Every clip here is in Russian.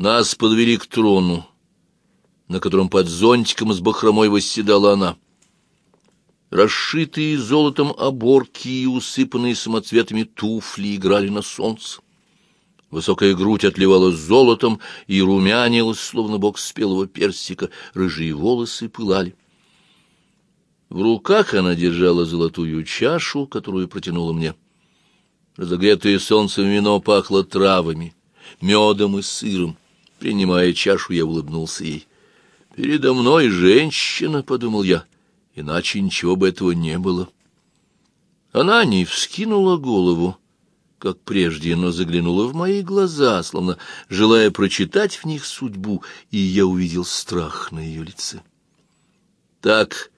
Нас подвели к трону, на котором под зонтиком с бахромой восседала она. Расшитые золотом оборки и усыпанные самоцветами туфли играли на солнце. Высокая грудь отливала золотом и румянилась, словно бок спелого персика, рыжие волосы пылали. В руках она держала золотую чашу, которую протянула мне. Разогретое солнцем вино пахло травами, медом и сыром. Принимая чашу, я улыбнулся ей. «Передо мной женщина», — подумал я, — «иначе ничего бы этого не было». Она не вскинула голову, как прежде, но заглянула в мои глаза, словно желая прочитать в них судьбу, и я увидел страх на ее лице. Так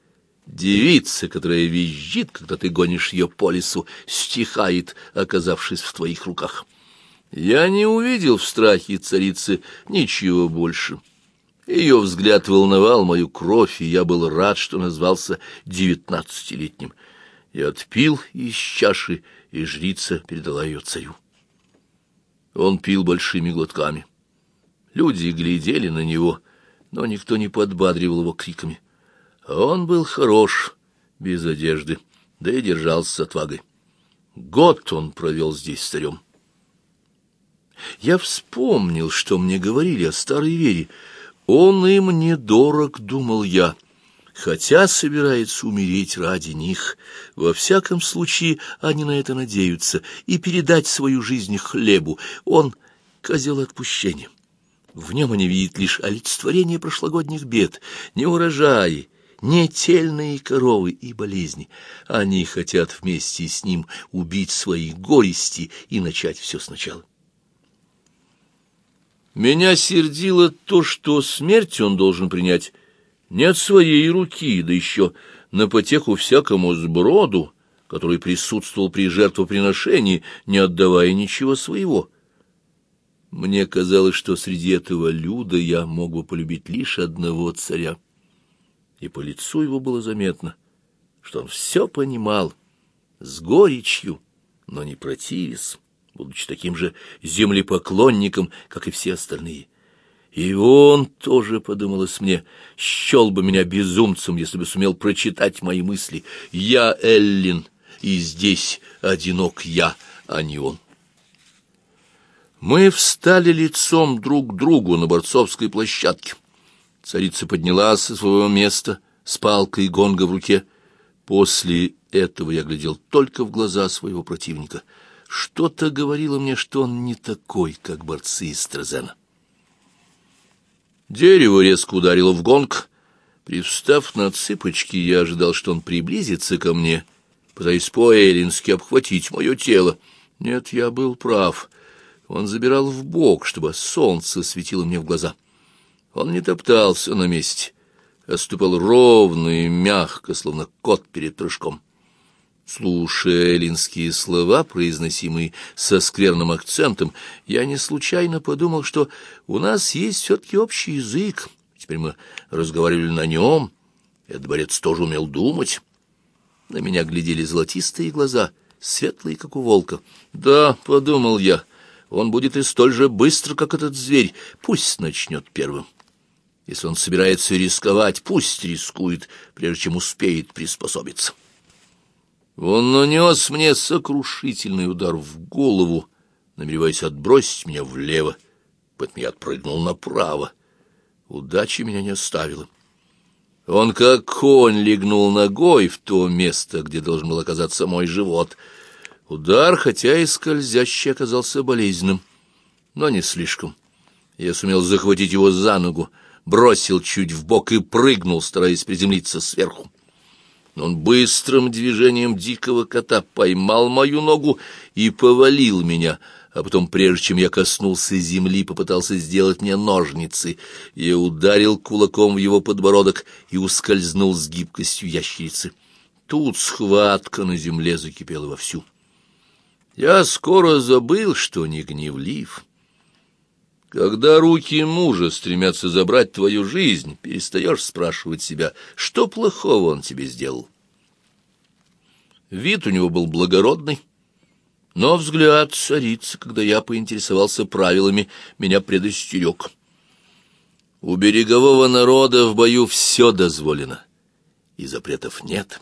девица, которая визжит, когда ты гонишь ее по лесу, стихает, оказавшись в твоих руках. Я не увидел в страхе царицы ничего больше. Ее взгляд волновал мою кровь, и я был рад, что назвался девятнадцатилетним. Я отпил из чаши, и жрица передала ее царю. Он пил большими глотками. Люди глядели на него, но никто не подбадривал его криками. Он был хорош, без одежды, да и держался с отвагой. Год он провел здесь царем. Я вспомнил, что мне говорили о старой вере. Он им недорог, думал я, — хотя собирается умереть ради них. Во всяком случае, они на это надеются, и передать свою жизнь хлебу. Он — козел отпущения. В нем они видят лишь олицетворение прошлогодних бед, не урожаи, не тельные коровы и болезни. Они хотят вместе с ним убить свои горести и начать все сначала. Меня сердило то, что смерть он должен принять не от своей руки, да еще на потеху всякому сброду, который присутствовал при жертвоприношении, не отдавая ничего своего. Мне казалось, что среди этого люда я мог бы полюбить лишь одного царя. И по лицу его было заметно, что он все понимал, с горечью, но не противясь, будучи таким же землепоклонником, как и все остальные. И он тоже, подумалось мне, счел бы меня безумцем, если бы сумел прочитать мои мысли. Я Эллин, и здесь одинок я, а не он. Мы встали лицом друг к другу на борцовской площадке. Царица поднялась со своего места с палкой гонга в руке. После этого я глядел только в глаза своего противника. Что-то говорило мне, что он не такой, как борцы из Трезена. Дерево резко ударило в гонг. Привстав на цыпочки, я ожидал, что он приблизится ко мне, пытаясь по-эллински обхватить мое тело. Нет, я был прав. Он забирал в бок, чтобы солнце светило мне в глаза. Он не топтался на месте, а ступал ровно и мягко, словно кот перед прыжком. Слушая эллинские слова, произносимые со скверным акцентом, я не случайно подумал, что у нас есть все-таки общий язык. Теперь мы разговаривали на нем. Этот борец тоже умел думать. На меня глядели золотистые глаза, светлые, как у волка. «Да», — подумал я, — «он будет и столь же быстр, как этот зверь. Пусть начнет первым». Если он собирается рисковать, пусть рискует, прежде чем успеет приспособиться. Он нанес мне сокрушительный удар в голову, намереваясь отбросить меня влево, поэтому я отпрыгнул направо. Удача меня не оставила. Он как конь легнул ногой в то место, где должен был оказаться мой живот. Удар, хотя и скользящий, оказался болезненным, но не слишком. Я сумел захватить его за ногу, бросил чуть в бок и прыгнул, стараясь приземлиться сверху. Он быстрым движением дикого кота поймал мою ногу и повалил меня, а потом, прежде чем я коснулся земли, попытался сделать мне ножницы. Я ударил кулаком в его подбородок и ускользнул с гибкостью ящерицы. Тут схватка на земле закипела вовсю. Я скоро забыл, что не гневлив. Когда руки мужа стремятся забрать твою жизнь, перестаешь спрашивать себя, что плохого он тебе сделал. Вид у него был благородный, Но взгляд царицы, когда я поинтересовался правилами, меня предостерег. У берегового народа в бою все дозволено, и запретов нет.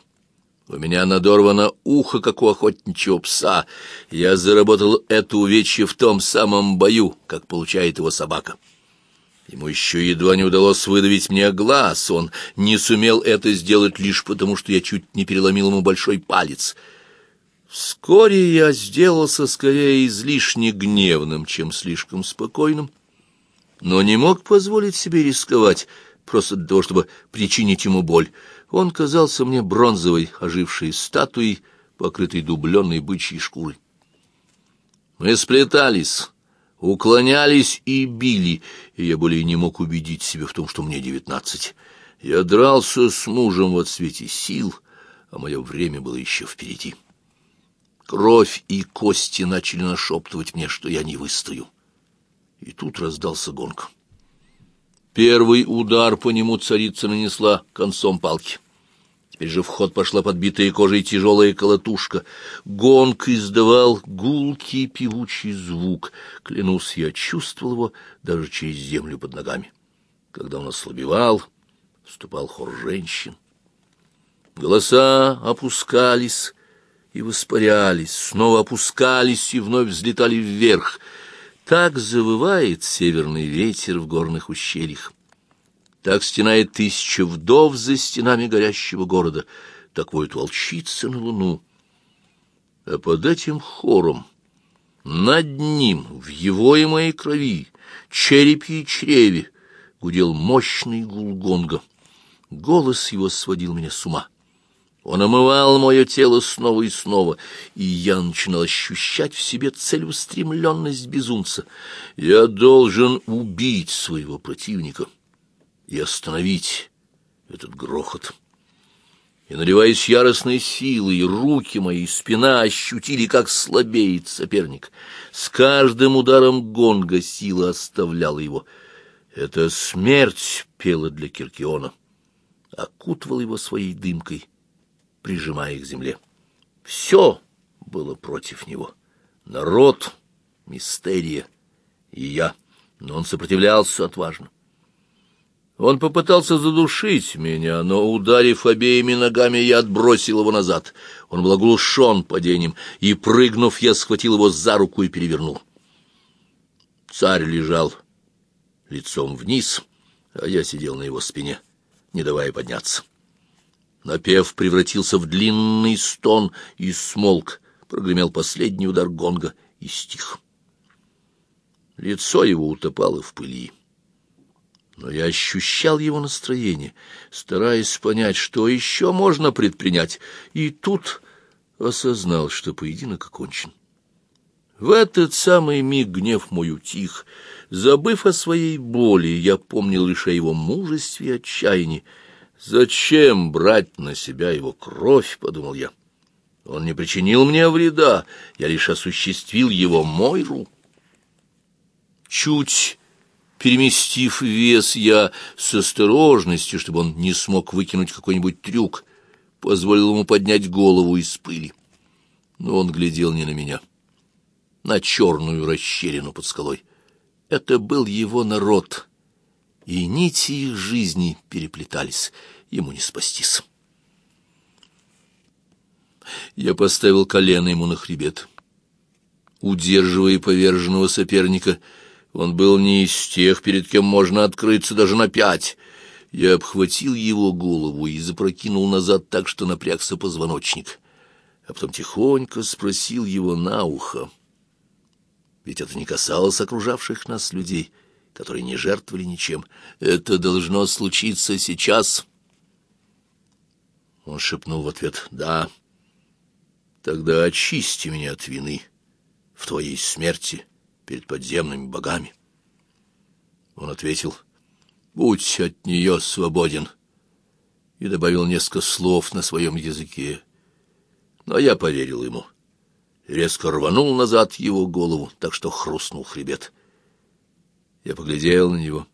У меня надорвано ухо, как у охотничьего пса. Я заработал это увечье в том самом бою, как получает его собака. Ему еще едва не удалось выдавить мне глаз. Он не сумел это сделать лишь потому, что я чуть не переломил ему большой палец. Вскоре я сделался скорее излишне гневным, чем слишком спокойным, но не мог позволить себе рисковать просто для того, чтобы причинить ему боль. Он казался мне бронзовой, ожившей статуей, покрытой дубленной бычьей шкурой. Мы сплетались уклонялись и били, и я более не мог убедить себя в том, что мне девятнадцать. Я дрался с мужем в отсвете сил, а мое время было еще впереди. Кровь и кости начали нашептывать мне, что я не выстою. И тут раздался гонг. Первый удар по нему царица нанесла концом палки. Теперь же в ход пошла подбитая кожей тяжелая колотушка. Гонг издавал гулкий певучий звук. Клянусь, я чувствовал его даже через землю под ногами. Когда он ослабевал, вступал хор женщин. Голоса опускались и воспарялись, снова опускались и вновь взлетали вверх. Так завывает северный ветер в горных ущельях. Так стенает тысяча вдов за стенами горящего города, так воют волчицы на луну. А под этим хором, над ним, в его и моей крови, черепе и чреве, гудел мощный гул гонга. Голос его сводил меня с ума. Он омывал мое тело снова и снова, и я начинал ощущать в себе целеустремленность безумца. Я должен убить своего противника и остановить этот грохот. И, наливаясь яростной силой, руки мои, спина ощутили, как слабеет соперник. С каждым ударом гонга сила оставляла его. Это смерть пела для Киркиона, окутывала его своей дымкой, прижимая к земле. Все было против него. Народ, мистерия и я. Но он сопротивлялся отважно. Он попытался задушить меня, но, ударив обеими ногами, я отбросил его назад. Он был оглушен падением, и, прыгнув, я схватил его за руку и перевернул. Царь лежал лицом вниз, а я сидел на его спине, не давая подняться. Напев превратился в длинный стон и смолк, прогремел последний удар гонга и стих. Лицо его утопало в пыли но я ощущал его настроение, стараясь понять, что еще можно предпринять, и тут осознал, что поединок окончен. В этот самый миг гнев мой утих. Забыв о своей боли, я помнил лишь о его мужестве и отчаянии. «Зачем брать на себя его кровь?» — подумал я. «Он не причинил мне вреда, я лишь осуществил его мойру». Чуть Переместив вес, я с осторожностью, чтобы он не смог выкинуть какой-нибудь трюк, позволил ему поднять голову из пыли. Но он глядел не на меня, на черную расщелину под скалой. Это был его народ, и нити их жизни переплетались, ему не спастись. Я поставил колено ему на хребет. Удерживая поверженного соперника, — он был не из тех, перед кем можно открыться даже на пять. Я обхватил его голову и запрокинул назад так, что напрягся позвоночник. А потом тихонько спросил его на ухо. Ведь это не касалось окружавших нас людей, которые не жертвовали ничем. Это должно случиться сейчас. Он шепнул в ответ «Да». «Тогда очисти меня от вины в твоей смерти» перед подземными богами. Он ответил, «Будь от нее свободен», и добавил несколько слов на своем языке. Но я поверил ему. Резко рванул назад его голову, так что хрустнул хребет. Я поглядел на него.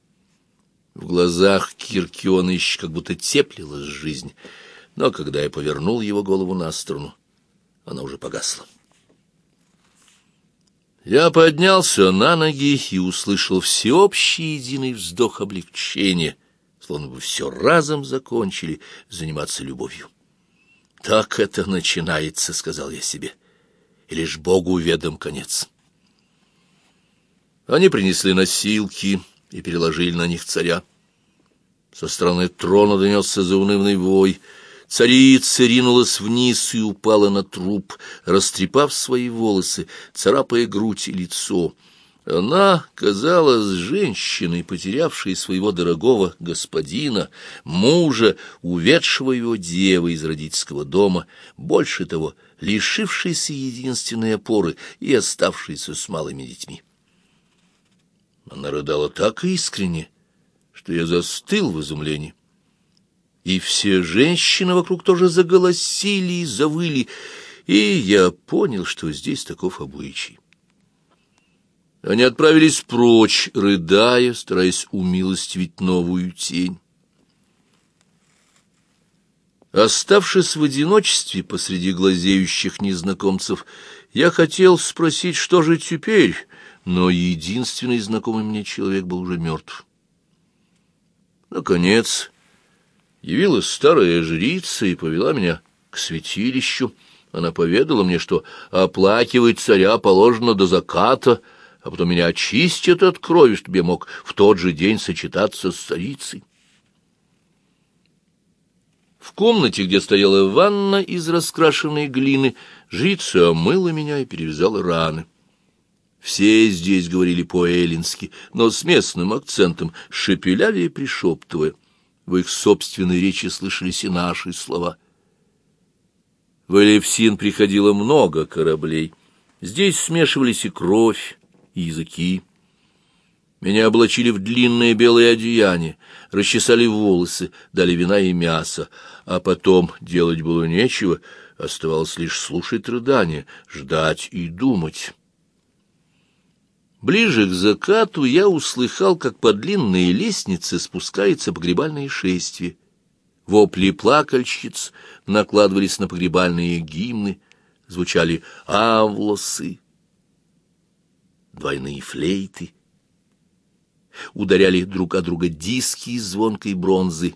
В глазах Киркиона еще как будто теплилась жизнь, но когда я повернул его голову на сторону, она уже погасла. Я поднялся на ноги и услышал всеобщий единый вздох облегчения, словно бы все разом закончили заниматься любовью. «Так это начинается», — сказал я себе, — «и лишь Богу ведом конец». Они принесли носилки и переложили на них царя. Со стороны трона донесся заунывный вой — Царица ринулась вниз и упала на труп, растрепав свои волосы, царапая грудь и лицо. Она казалась женщиной, потерявшей своего дорогого господина, мужа, уведшего его девы из родительского дома, больше того, лишившейся единственной опоры и оставшейся с малыми детьми. Она рыдала так искренне, что я застыл в изумлении и все женщины вокруг тоже заголосили и завыли, и я понял, что здесь таков обычай. Они отправились прочь, рыдая, стараясь умилостивить новую тень. Оставшись в одиночестве посреди глазеющих незнакомцев, я хотел спросить, что же теперь, но единственный знакомый мне человек был уже мертв. Наконец, Явилась старая жрица и повела меня к святилищу. Она поведала мне, что оплакивать царя положено до заката, а потом меня очистят от крови, чтобы я мог в тот же день сочетаться с царицей. В комнате, где стояла ванна из раскрашенной глины, жрица омыла меня и перевязала раны. Все здесь говорили по-эллински, но с местным акцентом, шепелявее пришептывая — в их собственной речи слышались и наши слова. В Элевсин приходило много кораблей. Здесь смешивались и кровь, и языки. Меня облачили в длинное белое одеяние, расчесали волосы, дали вина и мясо, а потом делать было нечего, оставалось лишь слушать рыдания, ждать и думать». Ближе к закату я услыхал, как по длинной лестнице спускается погребальное шествие. Вопли плакальщиц накладывались на погребальные гимны, звучали авлосы, двойные флейты, ударяли друг о друга диски из звонкой бронзы.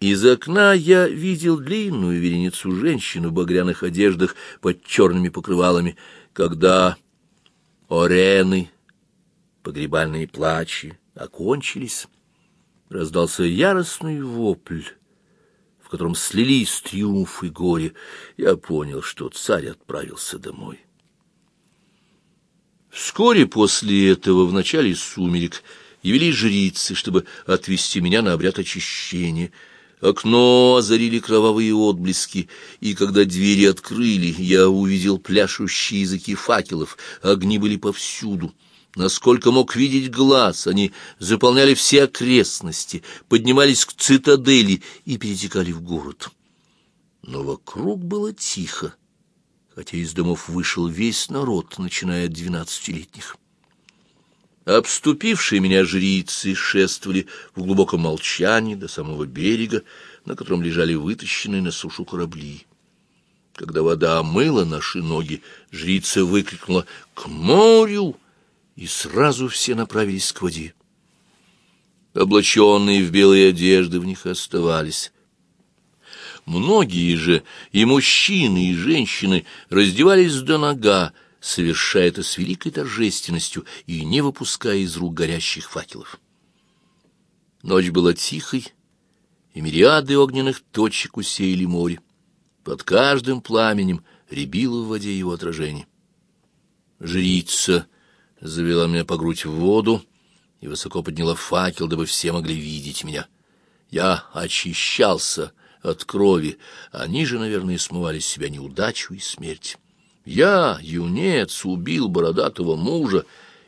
Из окна я видел длинную вереницу женщин в багряных одеждах под черными покрывалами, когда Орены, погребальные плачи окончились. Раздался яростный вопль, в котором слились триумф и горе. Я понял, что царь отправился домой. Вскоре после этого, в начале сумерек, явились жрицы, чтобы отвести меня на обряд очищения — Окно озарили кровавые отблески, и когда двери открыли, я увидел пляшущие языки факелов, огни были повсюду. Насколько мог видеть глаз, они заполняли все окрестности, поднимались к цитадели и перетекали в город. Но вокруг было тихо, хотя из домов вышел весь народ, начиная от двенадцатилетних. Обступившие меня жрицы шествовали в глубоком молчании до самого берега, на котором лежали вытащенные на сушу корабли. Когда вода омыла наши ноги, жрица выкрикнула «К морю!» и сразу все направились к воде. Облаченные в белые одежды в них оставались. Многие же, и мужчины, и женщины, раздевались до нога, совершая это с великой торжественностью и не выпуская из рук горящих факелов. Ночь была тихой, и мириады огненных точек усеяли море. Под каждым пламенем рябило в воде его отражение. Жрица завела меня по грудь в воду и высоко подняла факел, дабы все могли видеть меня. Я очищался от крови, они же, наверное, смывали с себя неудачу и смерть. Я, юнец, убил бородатого мужа,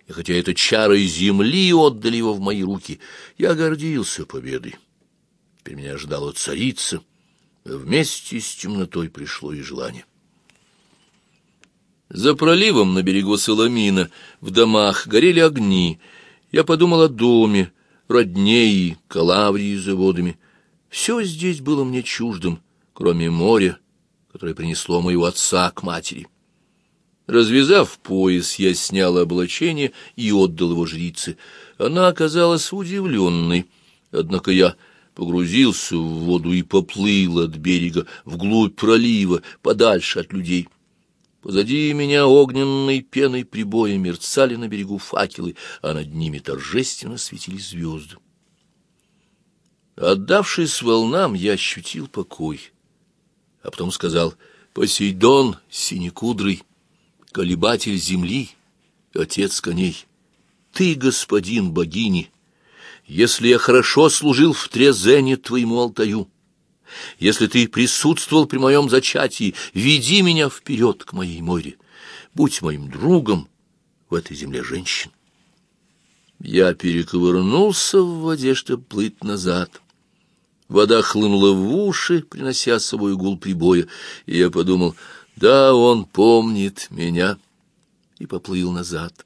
и хотя это чары земли отдали его в мои руки, я гордился победой. Теперь меня ждала царица, вместе с темнотой пришло и желание. За проливом на берегу Соломина в домах горели огни. Я подумал о доме, родне и Калаврии за водами. Все здесь было мне чуждым, кроме моря, которое принесло моего отца к матери. Развязав пояс, я снял облачение и отдал его жрице. Она оказалась удивленной, однако я погрузился в воду и поплыл от берега вглубь пролива, подальше от людей. Позади меня огненной пеной прибоя мерцали на берегу факелы, а над ними торжественно светили звезды. Отдавшись волнам, я ощутил покой, а потом сказал «Посейдон, синекудрый, колебатель земли, отец коней, ты, господин богини, если я хорошо служил в Трезене твоему алтарю, если ты присутствовал при моем зачатии, веди меня вперед к моей море, будь моим другом в этой земле женщин. Я перековырнулся в воде, чтобы плыть назад. Вода хлынула в уши, принося с собой гул прибоя, и я подумал, да, он помнит меня, и поплыл назад.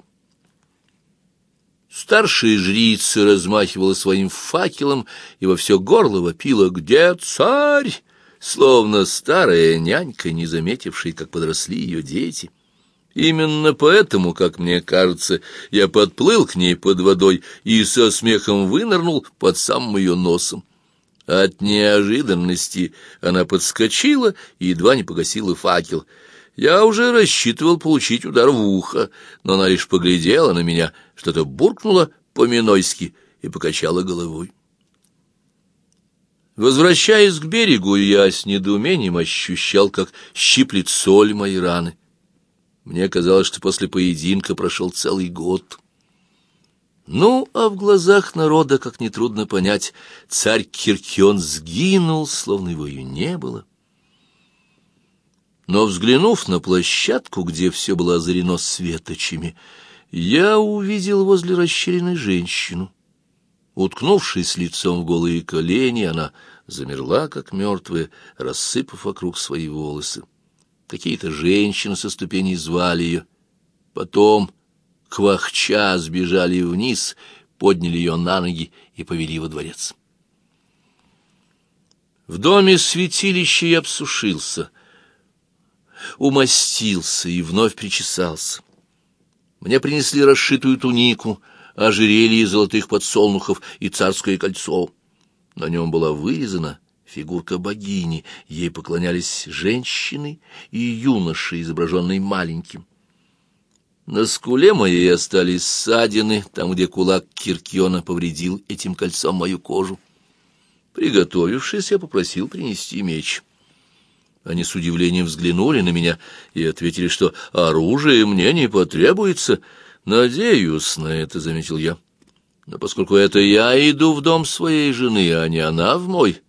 Старшая жрица размахивала своим факелом и во все горло вопила «Где царь?» словно старая нянька, не заметившая, как подросли ее дети. Именно поэтому, как мне кажется, я подплыл к ней под водой и со смехом вынырнул под самым ее носом. От неожиданности она подскочила и едва не погасила факел — я уже рассчитывал получить удар в ухо, но она лишь поглядела на меня, что-то буркнула по-минойски и покачала головой. Возвращаясь к берегу, я с недоумением ощущал, как щиплет соль мои раны. Мне казалось, что после поединка прошел целый год. Ну, а в глазах народа, как нетрудно понять, царь Киркион сгинул, словно его и не было. Но, взглянув на площадку, где все было озарено светочами, я увидел возле расщелины женщину. Уткнувшись лицом в голые колени, она замерла, как мертвая, рассыпав вокруг свои волосы. Какие-то женщины со ступеней звали ее. Потом, квахча, сбежали вниз, подняли ее на ноги и повели во дворец. В доме святилища я обсушился — умастился и вновь причесался. Мне принесли расшитую тунику, ожерелье золотых подсолнухов и царское кольцо. На нем была вырезана фигурка богини, ей поклонялись женщины и юноши, изображенные маленьким. На скуле моей остались ссадины, там, где кулак Киркиона повредил этим кольцом мою кожу. Приготовившись, я попросил принести меч. Они с удивлением взглянули на меня и ответили, что оружие мне не потребуется. «Надеюсь на это», — заметил я. «Но поскольку это я иду в дом своей жены, а не она в мой,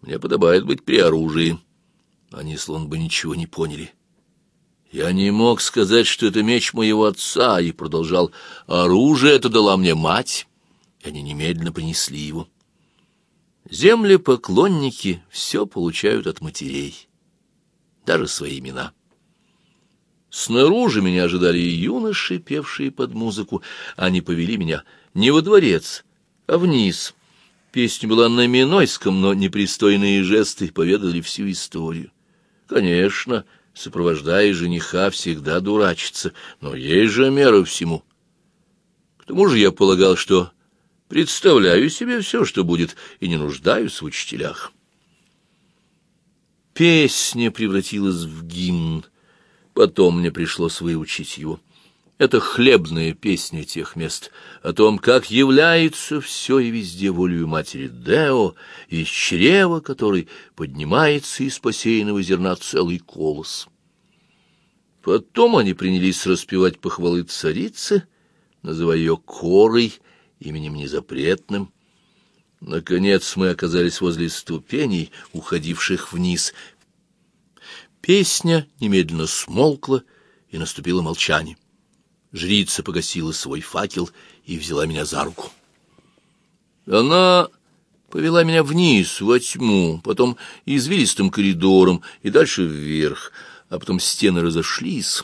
мне подобает быть при оружии». Они словно бы ничего не поняли. Я не мог сказать, что это меч моего отца, и продолжал. «Оружие это дала мне мать». И они немедленно принесли его. Землепоклонники все получают от матерей даже свои имена. Снаружи меня ожидали юноши, певшие под музыку. Они повели меня не во дворец, а вниз. Песня была на Минойском, но непристойные жесты поведали всю историю. Конечно, сопровождая жениха, всегда дурачится, но есть же мера всему. К тому же я полагал, что представляю себе все, что будет, и не нуждаюсь в учителях. Песня превратилась в гимн. Потом мне пришлось выучить его. Это хлебная песня тех мест, о том, как является все и везде волею матери Део, из чрева которой поднимается из посеянного зерна целый колос. Потом они принялись распевать похвалы царицы, называя ее Корой, именем незапретным, Наконец мы оказались возле ступеней, уходивших вниз. Песня немедленно смолкла, и наступило молчание. Жрица погасила свой факел и взяла меня за руку. Она повела меня вниз, во тьму, потом извилистым коридором и дальше вверх, а потом стены разошлись,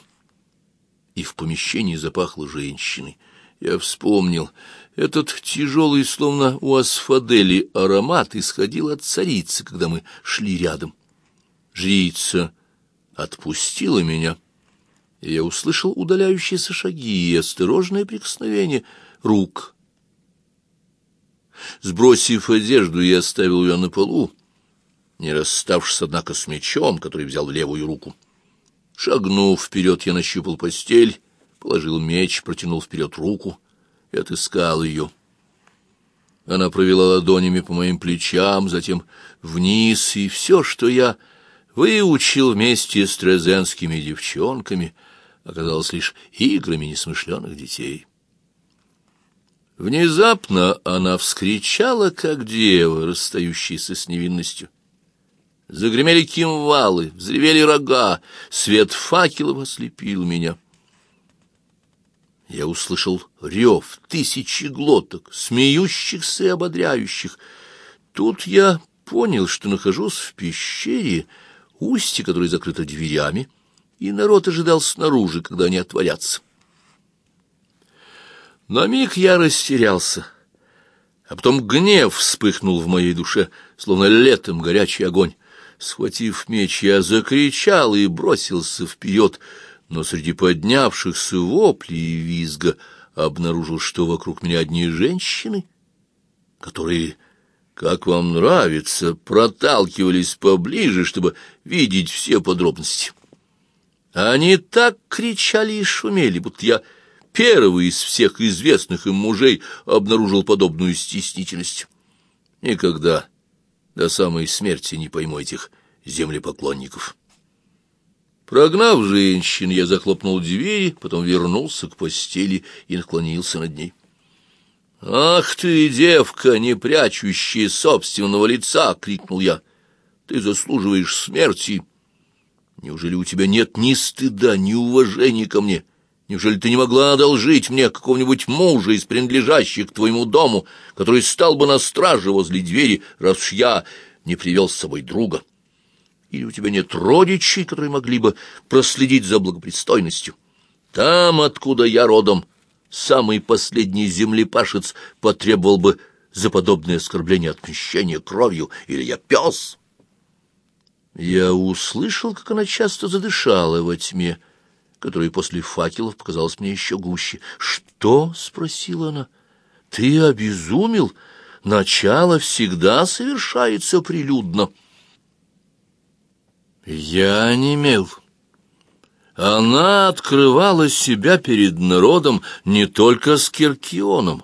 и в помещении запахло женщиной. Я вспомнил, этот тяжелый, словно у асфадели, аромат исходил от царицы, когда мы шли рядом. Жрица отпустила меня, я услышал удаляющиеся шаги и осторожное прикосновение рук. Сбросив одежду, я оставил ее на полу, не расставшись, однако, с мечом, который взял в левую руку. Шагнув вперед, я нащупал постель, положил меч, протянул вперед руку и отыскал ее. Она провела ладонями по моим плечам, затем вниз, и все, что я выучил вместе с трезенскими девчонками, оказалось лишь играми несмышленых детей. Внезапно она вскричала, как дева, расстающаяся с невинностью. Загремели кимвалы, взревели рога, свет факелов ослепил меня. Я услышал рев тысячи глоток, смеющихся и ободряющих. Тут я понял, что нахожусь в пещере, устье которой закрыто дверями, и народ ожидал снаружи, когда они отворятся. На миг я растерялся, а потом гнев вспыхнул в моей душе, словно летом горячий огонь. Схватив меч, я закричал и бросился вперед, но среди поднявшихся воплей и визга обнаружил, что вокруг меня одни женщины, которые, как вам нравится, проталкивались поближе, чтобы видеть все подробности. Они так кричали и шумели, будто я первый из всех известных им мужей обнаружил подобную стеснительность. Никогда до самой смерти не пойму этих землепоклонников. Прогнав женщин, я захлопнул двери, потом вернулся к постели и наклонился над ней. «Ах ты, девка, не прячущая собственного лица!» — крикнул я. «Ты заслуживаешь смерти! Неужели у тебя нет ни стыда, ни уважения ко мне?» Неужели ты не могла одолжить мне какого-нибудь мужа из принадлежащих к твоему дому, который стал бы на страже возле двери, раз я не привел с собой друга? Или у тебя нет родичей, которые могли бы проследить за благопристойностью? Там, откуда я родом, самый последний землепашец потребовал бы за подобное оскорбление отмещения кровью, или я пес?» Я услышал, как она часто задышала во тьме, — которая после факелов показалась мне еще гуще. «Что?» — спросила она. «Ты обезумел? Начало всегда совершается прилюдно». Я не имел. Она открывала себя перед народом не только с Киркионом,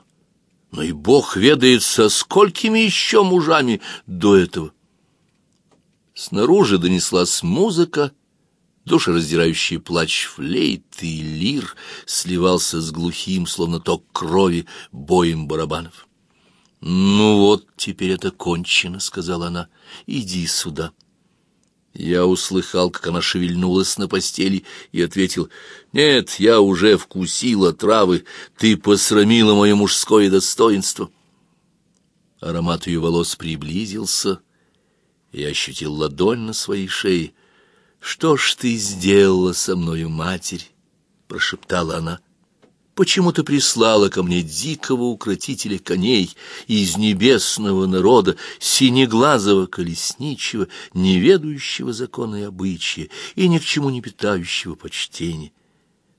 но и Бог ведает со сколькими еще мужами до этого. Снаружи донеслась музыка, Душераздирающий плач флейты и лир сливался с глухим, словно ток крови, боем барабанов. «Ну вот, теперь это кончено», — сказала она. «Иди сюда». Я услыхал, как она шевельнулась на постели, и ответил, «Нет, я уже вкусила травы, ты посрамила мое мужское достоинство». Аромат ее волос приблизился, и ощутил ладонь на своей шее — «Что ж ты сделала со мною, матерь?» — прошептала она. «Почему ты прислала ко мне дикого укротителя коней из небесного народа, синеглазого колесничего, неведающего закона и обычая и ни к чему не питающего почтения?»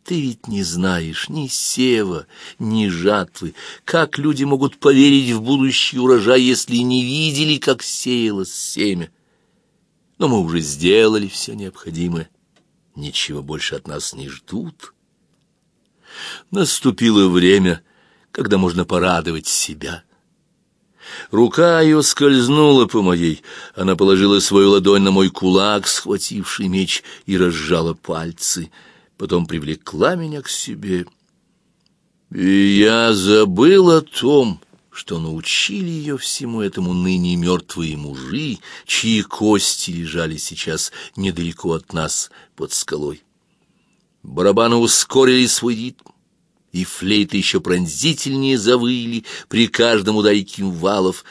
Ты ведь не знаешь ни сева, ни жатвы. Как люди могут поверить в будущий урожай, если не видели, как сеялось семя? но мы уже сделали все необходимое. Ничего больше от нас не ждут. Наступило время, когда можно порадовать себя. Рука ее скользнула по моей. Она положила свою ладонь на мой кулак, схвативший меч, и разжала пальцы. Потом привлекла меня к себе. И я забыл о том, что научили ее всему этому ныне мертвые мужи, чьи кости лежали сейчас недалеко от нас под скалой. Барабаны ускорили свой ритм, и флейты еще пронзительнее завыли при каждом ударе кимвалов.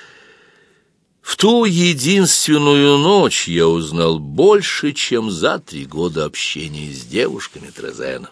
В ту единственную ночь я узнал больше, чем за три года общения с девушками Трезена.